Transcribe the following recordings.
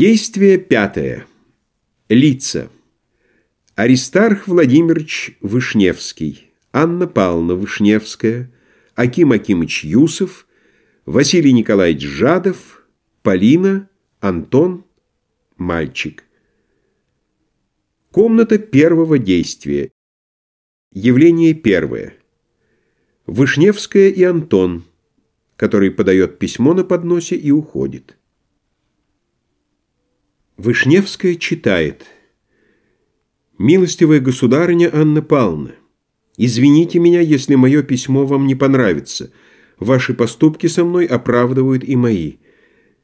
Действие пятое. Лица. Аристарх Владимирович Вышневский, Анна Павловна Вышневская, Аким Акимыч Юсов, Василий Николаевич Жадов, Полина, Антон, мальчик. Комната первого действия. Явление первое. Вышневская и Антон, который подает письмо на подносе и уходит. Вышневская читает. «Милостивая государыня Анна Павловна, извините меня, если мое письмо вам не понравится. Ваши поступки со мной оправдывают и мои.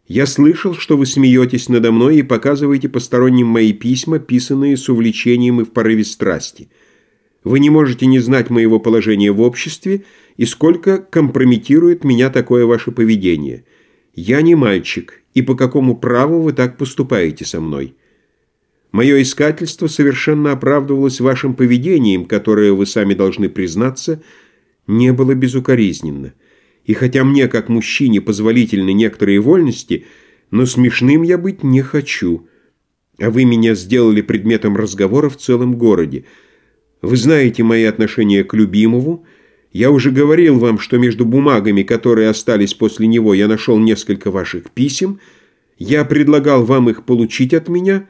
Я слышал, что вы смеетесь надо мной и показываете посторонним мои письма, писанные с увлечением и в порыве страсти. Вы не можете не знать моего положения в обществе и сколько компрометирует меня такое ваше поведение». «Я не мальчик, и по какому праву вы так поступаете со мной? Мое искательство совершенно оправдывалось вашим поведением, которое, вы сами должны признаться, не было безукоризненно. И хотя мне, как мужчине, позволительны некоторые вольности, но смешным я быть не хочу. А вы меня сделали предметом разговора в целом городе. Вы знаете мои отношения к любимому, я уже говорил вам, что между бумагами, которые остались после него, я нашел несколько ваших писем. Я предлагал вам их получить от меня.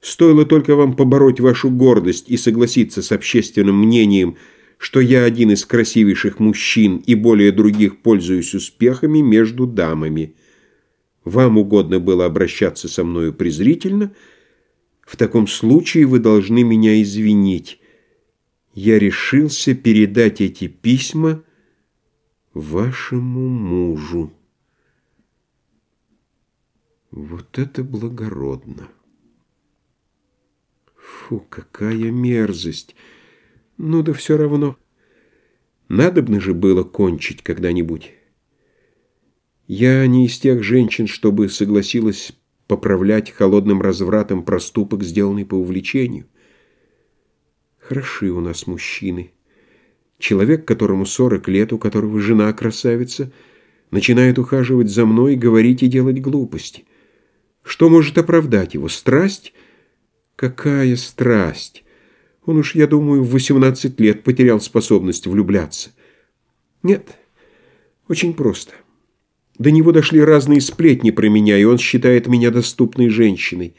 Стоило только вам побороть вашу гордость и согласиться с общественным мнением, что я один из красивейших мужчин и более других пользуюсь успехами между дамами. Вам угодно было обращаться со мною презрительно. В таком случае вы должны меня извинить» я решился передать эти письма вашему мужу. Вот это благородно! Фу, какая мерзость! Ну да все равно. Надобно же было кончить когда-нибудь. Я не из тех женщин, чтобы согласилась поправлять холодным развратом проступок, сделанный по увлечению. Хороши у нас мужчины. Человек, которому сорок лет, у которого жена красавица, начинает ухаживать за мной, говорить и делать глупости. Что может оправдать его? Страсть? Какая страсть? Он уж, я думаю, в восемнадцать лет потерял способность влюбляться. Нет, очень просто. До него дошли разные сплетни про меня, и он считает меня доступной женщиной.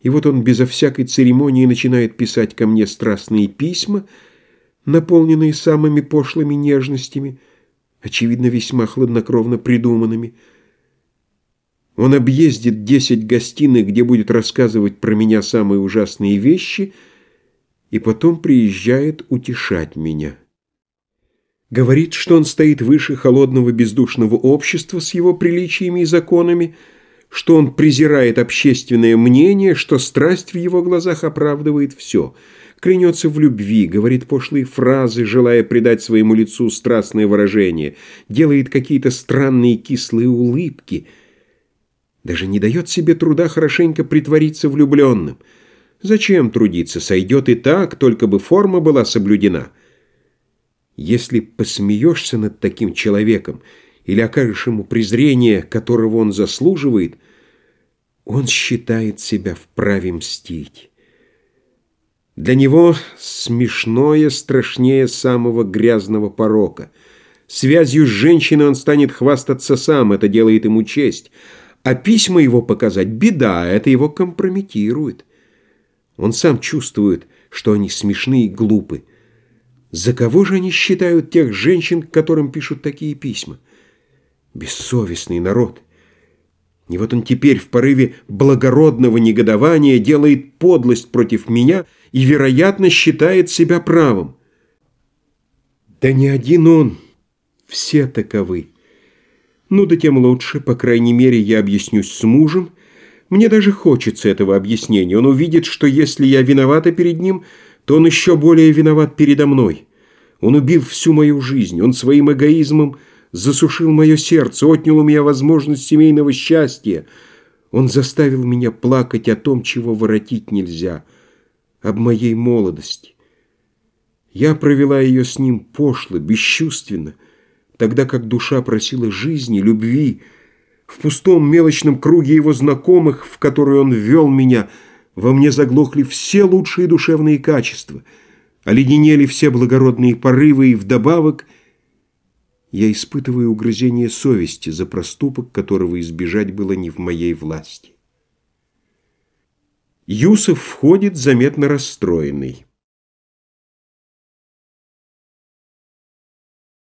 И вот он безо всякой церемонии начинает писать ко мне страстные письма, наполненные самыми пошлыми нежностями, очевидно, весьма хладнокровно придуманными. Он объездит десять гостиных, где будет рассказывать про меня самые ужасные вещи, и потом приезжает утешать меня. Говорит, что он стоит выше холодного бездушного общества с его приличиями и законами, что он презирает общественное мнение, что страсть в его глазах оправдывает все. Клянется в любви, говорит пошлые фразы, желая придать своему лицу страстное выражение, делает какие-то странные кислые улыбки. Даже не дает себе труда хорошенько притвориться влюбленным. Зачем трудиться? Сойдет и так, только бы форма была соблюдена. Если посмеешься над таким человеком, или окажешь ему презрение, которого он заслуживает, он считает себя вправе мстить. Для него смешное страшнее самого грязного порока. Связью с женщиной он станет хвастаться сам, это делает ему честь. А письма его показать – беда, это его компрометирует. Он сам чувствует, что они смешны и глупы. За кого же они считают тех женщин, которым пишут такие письма? Бессовестный народ. И вот он теперь в порыве благородного негодования делает подлость против меня и, вероятно, считает себя правым. Да не один он, все таковы. Ну да тем лучше, по крайней мере, я объяснюсь с мужем. Мне даже хочется этого объяснения. Он увидит, что если я виновата перед ним, то он еще более виноват передо мной. Он убил всю мою жизнь, он своим эгоизмом – засушил мое сердце, отнял у меня возможность семейного счастья. Он заставил меня плакать о том, чего воротить нельзя, об моей молодости. Я провела ее с ним пошло, бесчувственно, тогда как душа просила жизни, любви. В пустом мелочном круге его знакомых, в который он ввел меня, во мне заглохли все лучшие душевные качества, оледенели все благородные порывы, и вдобавок я испытываю угрызение совести за проступок, которого избежать было не в моей власти. Юсов входит заметно расстроенный.